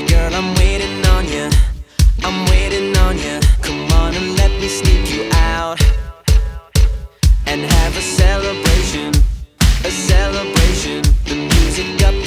Girl, I'm waiting on you. I'm waiting on you. Come on and let me sneak you out. And have a celebration. A celebration. The music up.